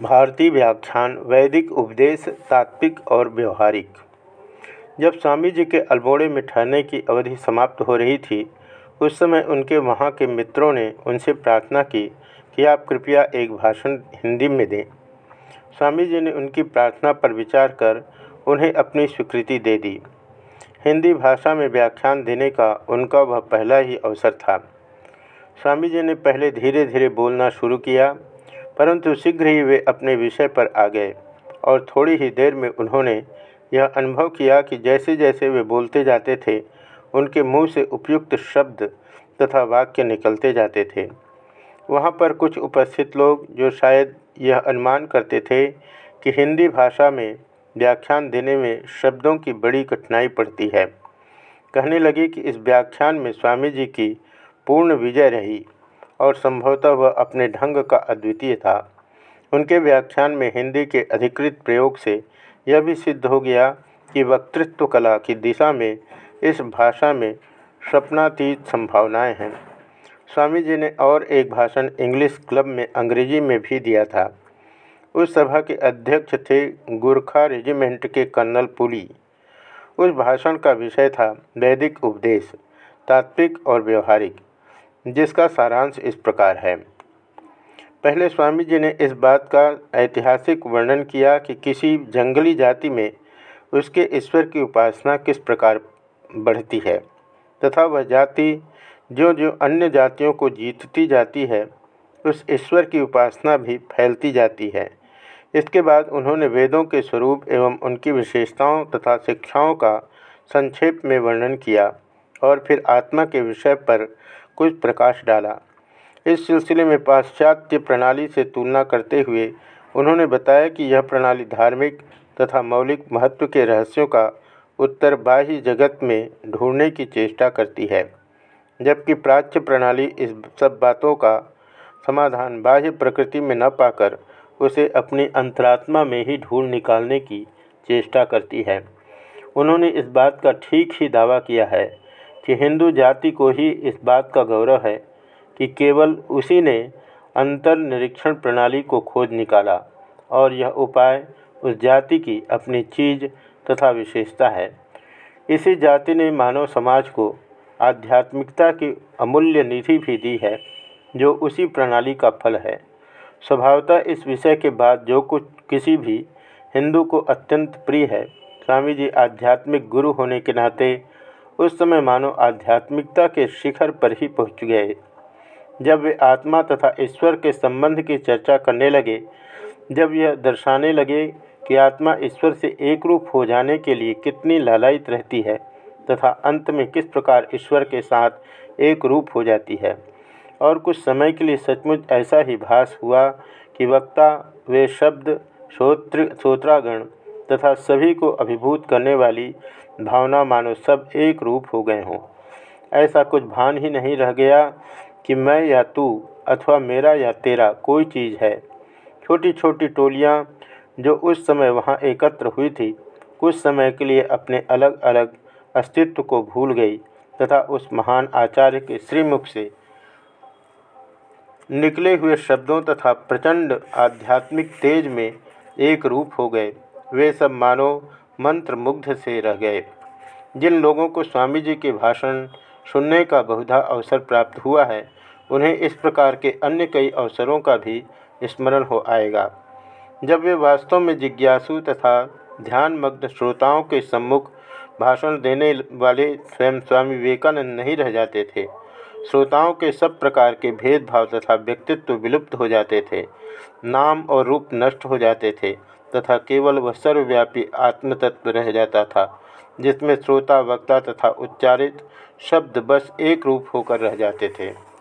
भारतीय व्याख्यान, वैदिक उपदेश, तात्विक और व्यवहारिक। जब स्वामी जी के अल्मोड़े में ठहरने की अवधि समाप्त हो रही थी, उस समय उनके वहाँ के मित्रों ने उनसे प्रार्थना की कि आप कृपया एक भाषण हिंदी में दें। स्वामी जी ने उनकी प्रार्थना पर विचार कर उन्हें अपनी स्वीकृति दे दी। हिंदी भाषा में व्याख्यान देने का उनका वह पहला ही अवसर था। स्वामी जी ने पहले धीरे धीरे बोलना शुरू किया। परंतु शीघ्र ही वे अपने विषय पर आ गए और थोड़ी ही देर में उन्होंने यह अनुभव किया कि जैसे जैसे वे बोलते जाते थे, उनके मुँह से उपयुक्त शब्द तथा वाक्य निकलते जाते थे। वहाँ पर कुछ उपस्थित लोग जो शायद यह अनुमान करते थे कि हिंदी भाषा में व्याख्यान देने में शब्दों की बड़ी कठिनाई पड़ती है। कहने लगे कि इस व्याख्यान में स्वामी जी की पूर्ण विजय रही। और संभवतः वह अपने ढंग का अद्वितीय था। उनके व्याख्यान में हिंदी के अधिकृत प्रयोग से यह भी सिद्ध हो गया कि वक्तृत्व कला की दिशा में इस भाषा में सपनातीत संभावनाएँ हैं। स्वामी जी ने और एक भाषण इंग्लिश क्लब में अंग्रेज़ी में भी दिया था। उस सभा के अध्यक्ष थे गुरखा रेजिमेंट के कर्नल पुली। उस भाषण का विषय था वैदिक उपदेश, तात्विक और व्यवहारिक। जिसका सारांश इस प्रकार है। पहले स्वामी जी ने इस बात का ऐतिहासिक वर्णन किया कि किसी जंगली जाति में उसके ईश्वर की उपासना किस प्रकार बढ़ती है तथा वह जाति जो जो अन्य जातियों को जीतती जाती है, उस ईश्वर की उपासना भी फैलती जाती है। इसके बाद उन्होंने वेदों के स्वरूप एवं उनकी विशेषताओं तथा शिक्षाओं का संक्षेप में वर्णन किया और फिर आत्मा के विषय पर कुछ प्रकाश डाला। इस सिलसिले में पाश्चात्य प्रणाली से तुलना करते हुए उन्होंने बताया कि यह प्रणाली धार्मिक तथा मौलिक महत्व के रहस्यों का उत्तर बाह्य जगत में ढूँढने की चेष्टा करती है, जबकि प्राच्य प्रणाली इस सब बातों का समाधान बाह्य प्रकृति में न पाकर उसे अपनी अंतरात्मा में ही ढूंढ निकालने की चेष्टा करती है। उन्होंने इस बात का ठीक ही दावा किया है कि हिंदू जाति को ही इस बात का गौरव है कि केवल उसी ने अंतर निरीक्षण प्रणाली को खोज निकाला और यह उपाय उस जाति की अपनी चीज़ तथा विशेषता है। इसी जाति ने मानव समाज को आध्यात्मिकता की अमूल्य निधि भी दी है, जो उसी प्रणाली का फल है। स्वभावतः इस विषय के बाद जो कुछ किसी भी हिंदू को अत्यंत प्रिय है, स्वामी जी आध्यात्मिक गुरु होने के नाते उस समय मानो आध्यात्मिकता के शिखर पर ही पहुँच गए। जब वे आत्मा तथा ईश्वर के संबंध की चर्चा करने लगे, जब यह दर्शाने लगे कि आत्मा ईश्वर से एक रूप हो जाने के लिए कितनी लालायित रहती है तथा अंत में किस प्रकार ईश्वर के साथ एक रूप हो जाती है। और कुछ समय के लिए सचमुच ऐसा ही भास हुआ कि वक्ता, वे शब्द, श्रोत्र, श्रोत्रागण तथा सभी को अभिभूत करने वाली भावना मानो सब एक रूप हो गए हों। ऐसा कुछ भान ही नहीं रह गया कि मैं या तू अथवा मेरा या तेरा कोई चीज़ है। छोटी छोटी टोलियाँ जो उस समय वहाँ एकत्र हुई थी, कुछ समय के लिए अपने अलग अलग अस्तित्व को भूल गई तथा उस महान आचार्य के श्रीमुख से निकले हुए शब्दों तथा प्रचंड आध्यात्मिक तेज में एक रूप हो गए। वे सब मानो मंत्र मुग्ध से रह गए। जिन लोगों को स्वामी जी के भाषण सुनने का बहुधा अवसर प्राप्त हुआ है, उन्हें इस प्रकार के अन्य कई अवसरों का भी स्मरण हो आएगा। जब वे वास्तव में जिज्ञासु तथा ध्यानमग्न श्रोताओं के सम्मुख भाषण देने वाले स्वयं स्वामी विवेकानंद नहीं रह जाते थे, श्रोताओं के सब प्रकार के भेदभाव तथा व्यक्तित्व विलुप्त हो जाते थे, नाम और रूप नष्ट हो जाते थे तथा केवल वह सर्वव्यापी आत्मतत्व रह जाता था, जिसमें श्रोता, वक्ता तथा उच्चारित शब्द बस एक रूप होकर रह जाते थे।